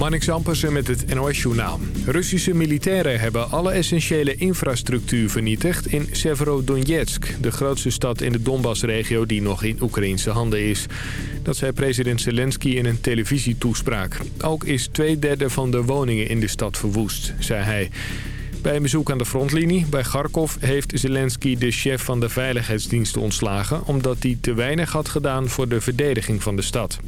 Marnix Ampersen met het NOS-journaal. Russische militairen hebben alle essentiële infrastructuur vernietigd in Severodonetsk... de grootste stad in de Donbass-regio die nog in Oekraïnse handen is. Dat zei president Zelensky in een televisietoespraak. Ook is twee derde van de woningen in de stad verwoest, zei hij. Bij een bezoek aan de frontlinie bij Kharkov heeft Zelensky de chef van de veiligheidsdiensten ontslagen... omdat hij te weinig had gedaan voor de verdediging van de stad.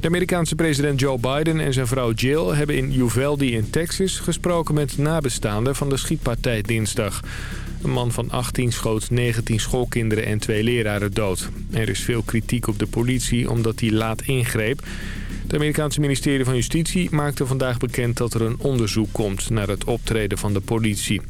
De Amerikaanse president Joe Biden en zijn vrouw Jill hebben in Uvalde in Texas gesproken met nabestaanden van de schietpartij dinsdag. Een man van 18 schoot 19 schoolkinderen en twee leraren dood. Er is veel kritiek op de politie omdat hij laat ingreep. Het Amerikaanse ministerie van Justitie maakte vandaag bekend dat er een onderzoek komt naar het optreden van de politie.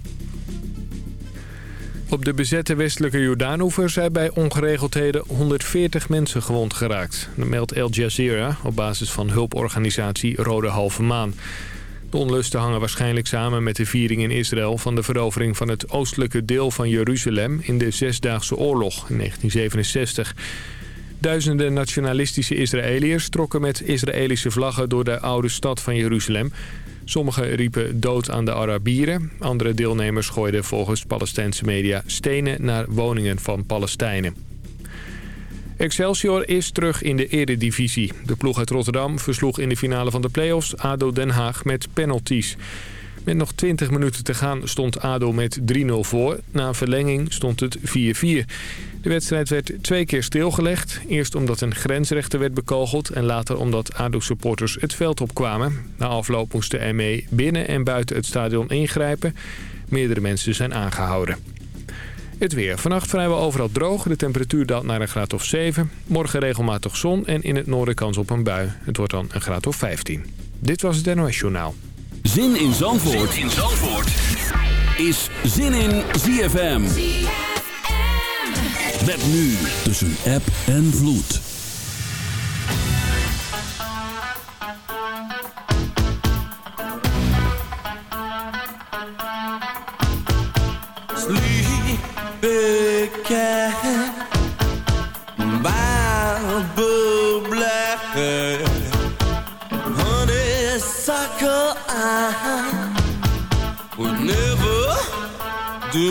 Op de bezette westelijke Jordaanoever zijn bij ongeregeldheden 140 mensen gewond geraakt. Dat meldt Al Jazeera op basis van hulporganisatie Rode Halve Maan. De onlusten hangen waarschijnlijk samen met de viering in Israël... van de verovering van het oostelijke deel van Jeruzalem in de Zesdaagse Oorlog in 1967. Duizenden nationalistische Israëliërs trokken met Israëlische vlaggen door de oude stad van Jeruzalem. Sommigen riepen dood aan de Arabieren. Andere deelnemers gooiden volgens Palestijnse media stenen naar woningen van Palestijnen. Excelsior is terug in de eredivisie. De ploeg uit Rotterdam versloeg in de finale van de play-offs ADO Den Haag met penalties. Met nog 20 minuten te gaan stond ADO met 3-0 voor. Na verlenging stond het 4-4. De wedstrijd werd twee keer stilgelegd. Eerst omdat een grensrechter werd bekogeld en later omdat ADO-supporters het veld opkwamen. Na afloop moest de ME binnen en buiten het stadion ingrijpen. Meerdere mensen zijn aangehouden. Het weer. Vannacht vrijwel overal droog. De temperatuur daalt naar een graad of 7. Morgen regelmatig zon en in het noorden kans op een bui. Het wordt dan een graad of 15. Dit was het NOS Journaal. Zin in Zandvoort, zin in Zandvoort. is Zin in ZFM. ZFM. Met nu tussen app en vloed.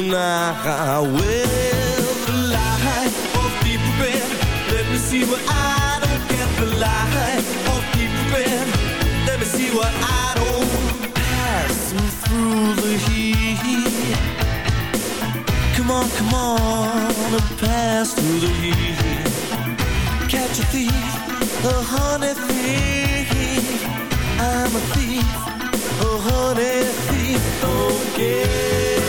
Deny Well, the light of deep red Let me see what I don't get The light of deep red Let me see what I don't Pass through the heat. Come on, come on and pass through the heat. Catch a thief, a honey thief. I'm a thief, a honey thief. Don't get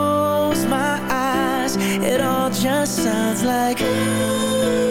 It all just sounds like ooh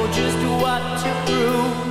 what to prove.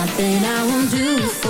nothing I won't do for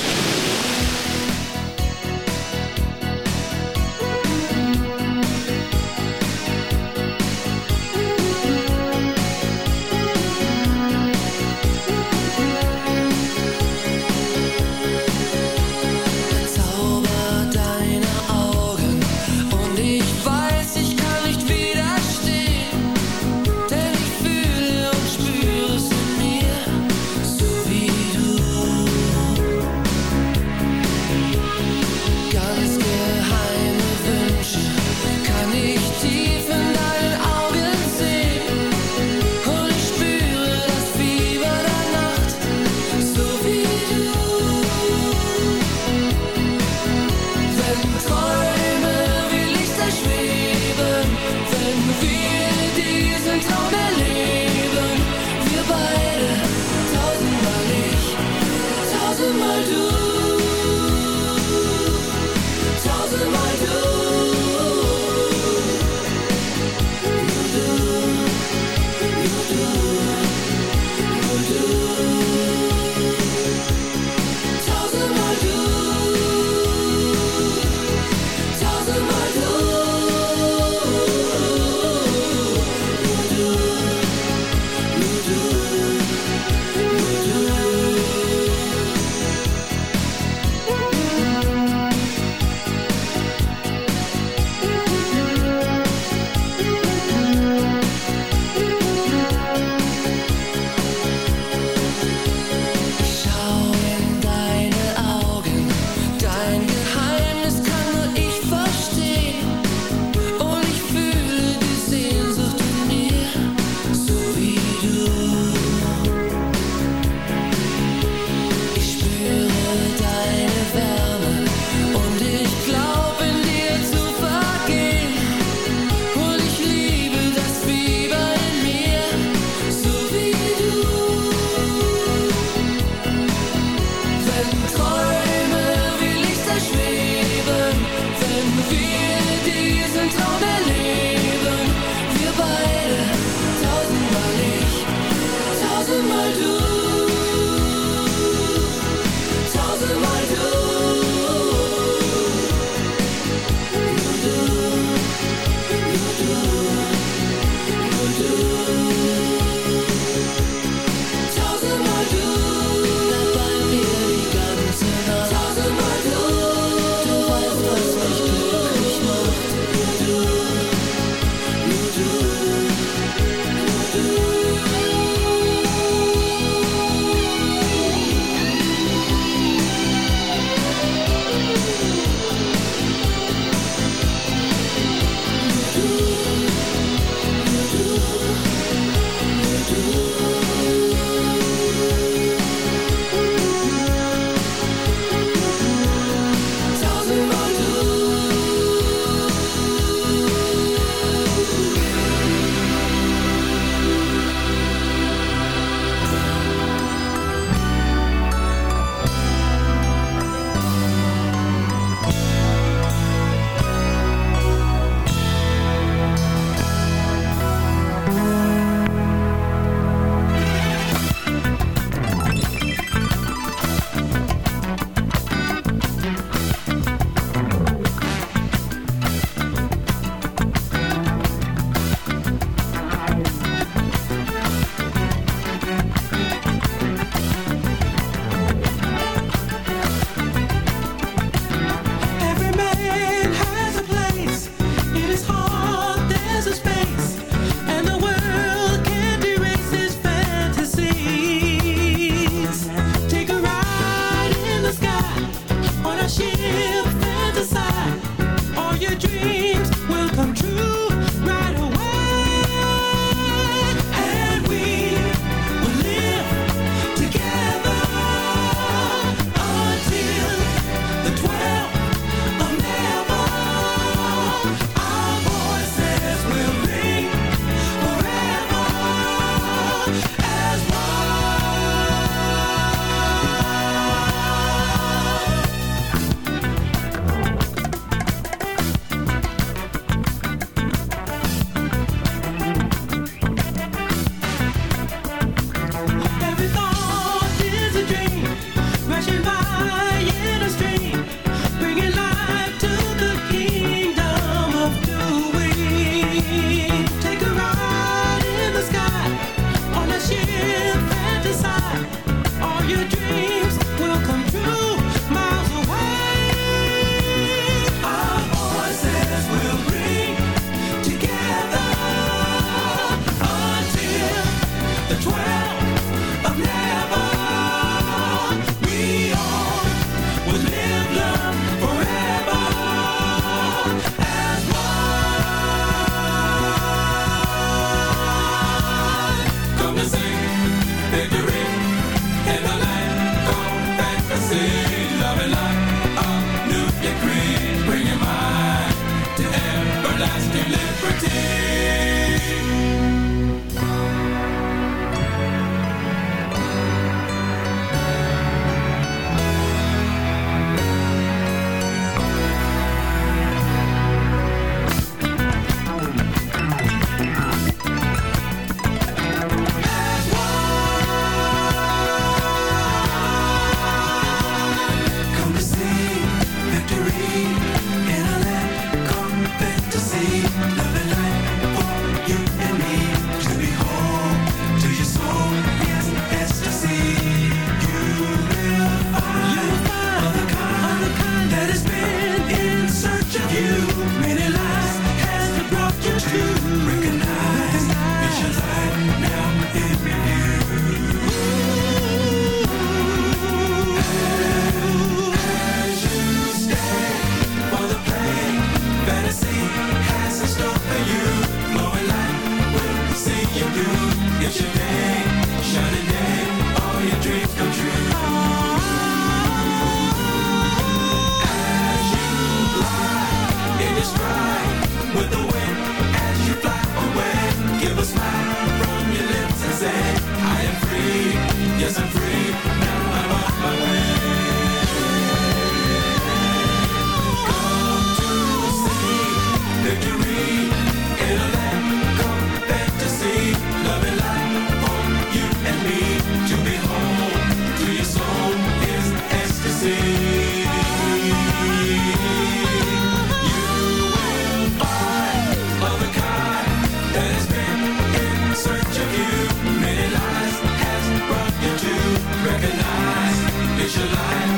Know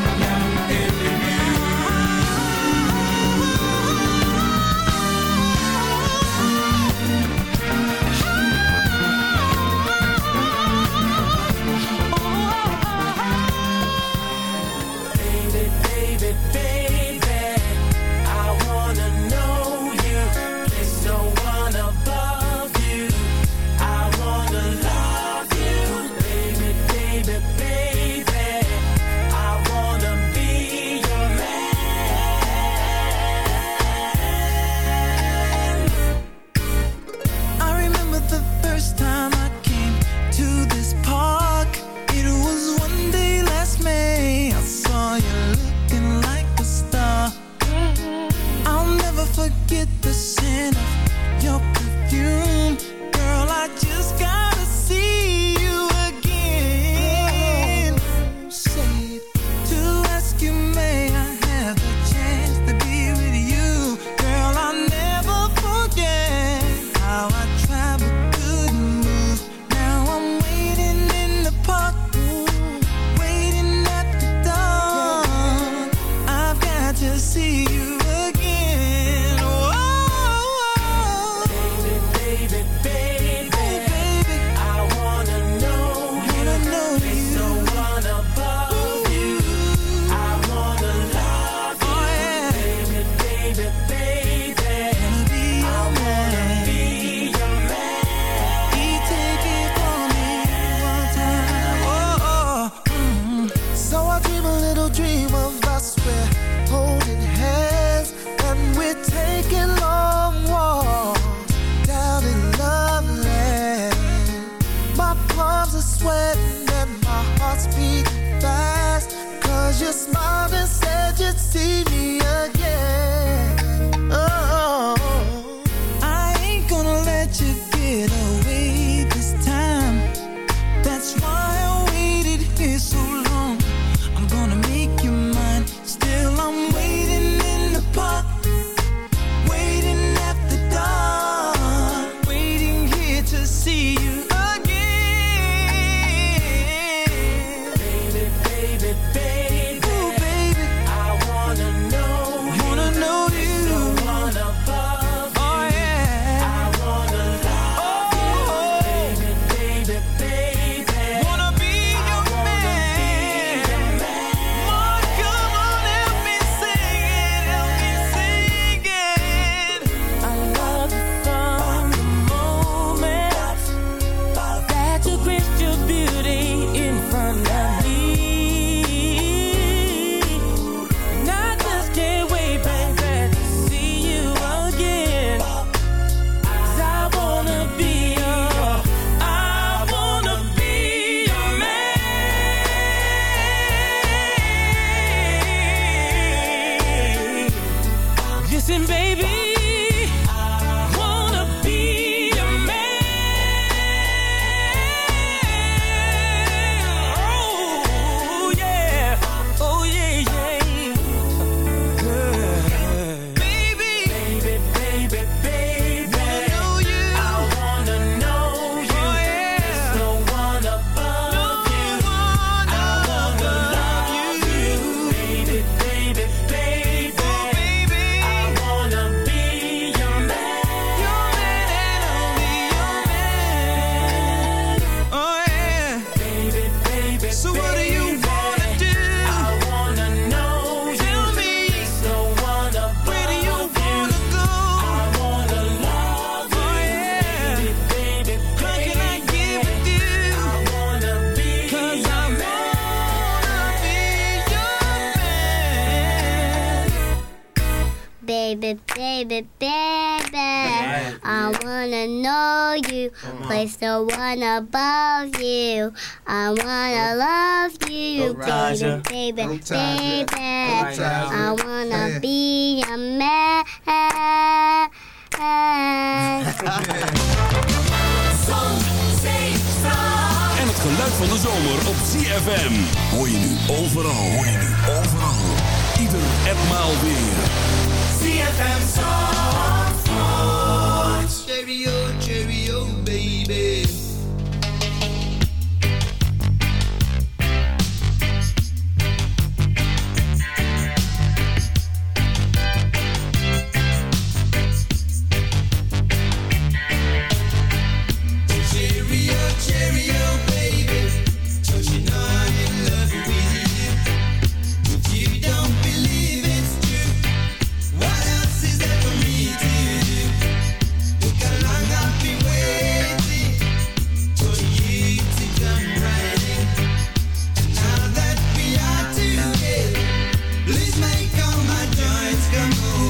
wanna love you. I wanna love you, baby, baby, baby. I wanna be a man. Zon, zee, zon. En het geluid van de zomer op CFM. Hoor je nu overal, hoor je nu overal. Ieder en maal weer. CFM Zandvoort. Cheerio, cheerio, baby.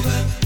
over.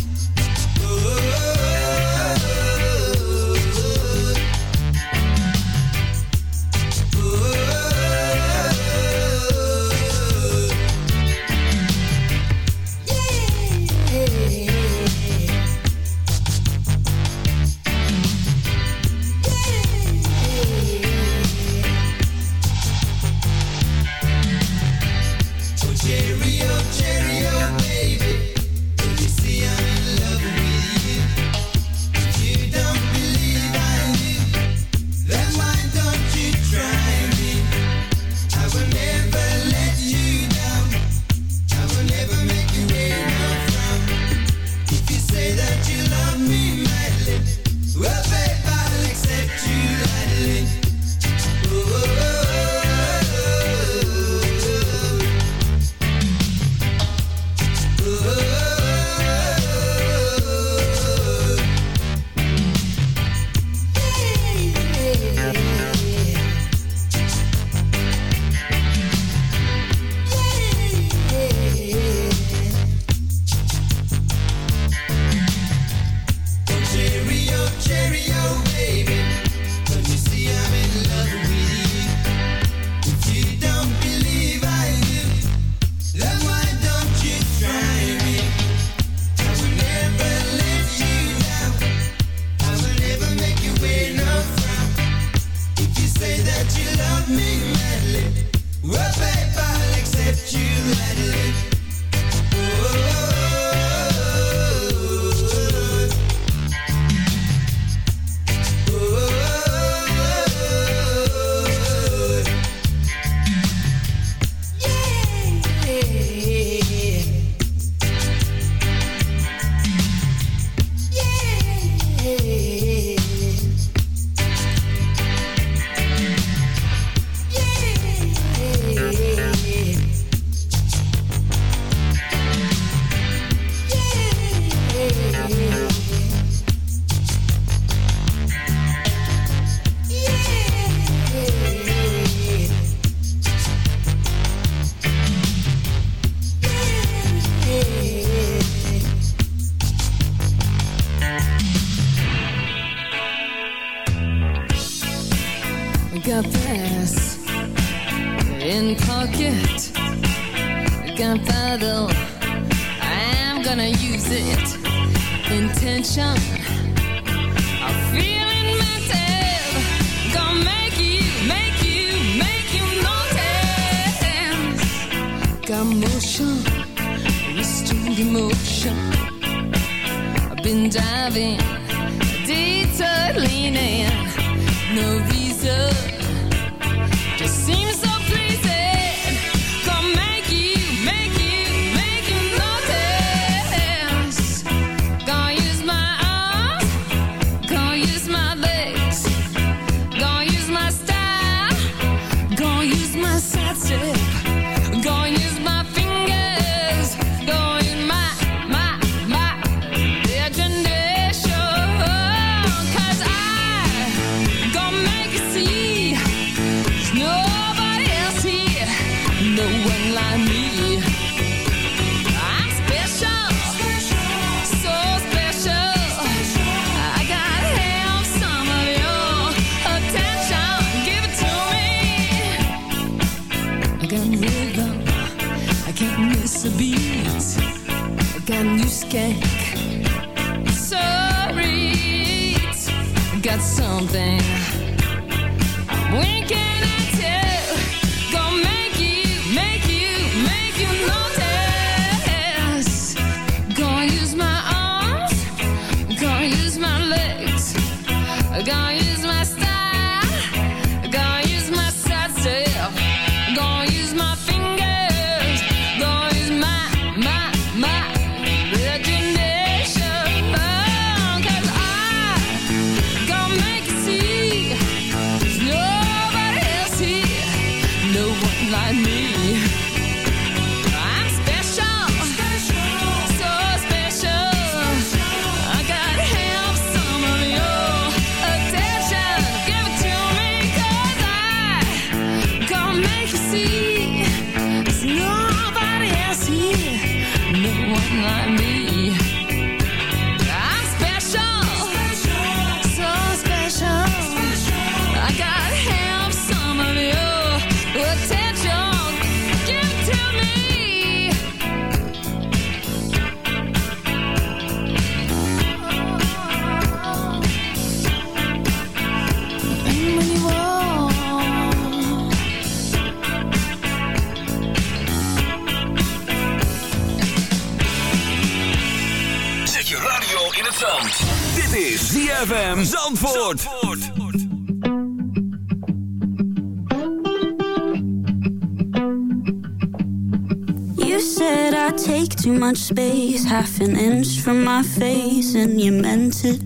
You said I take too much space, half an inch from my face, and you meant it.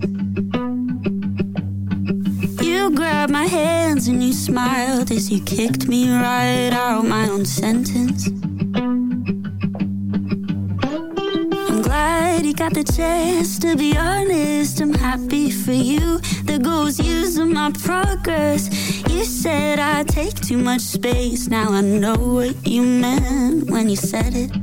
You grabbed my hands and you smiled as you kicked me right out my own sentence. I'm glad you got the chance to be honest. I'm happy for you. There goes years of my progress. You said I take too much space. Now I know what you meant when you said it.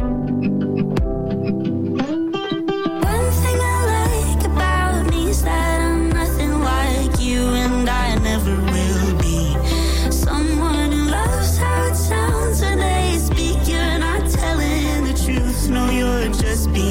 know you're just being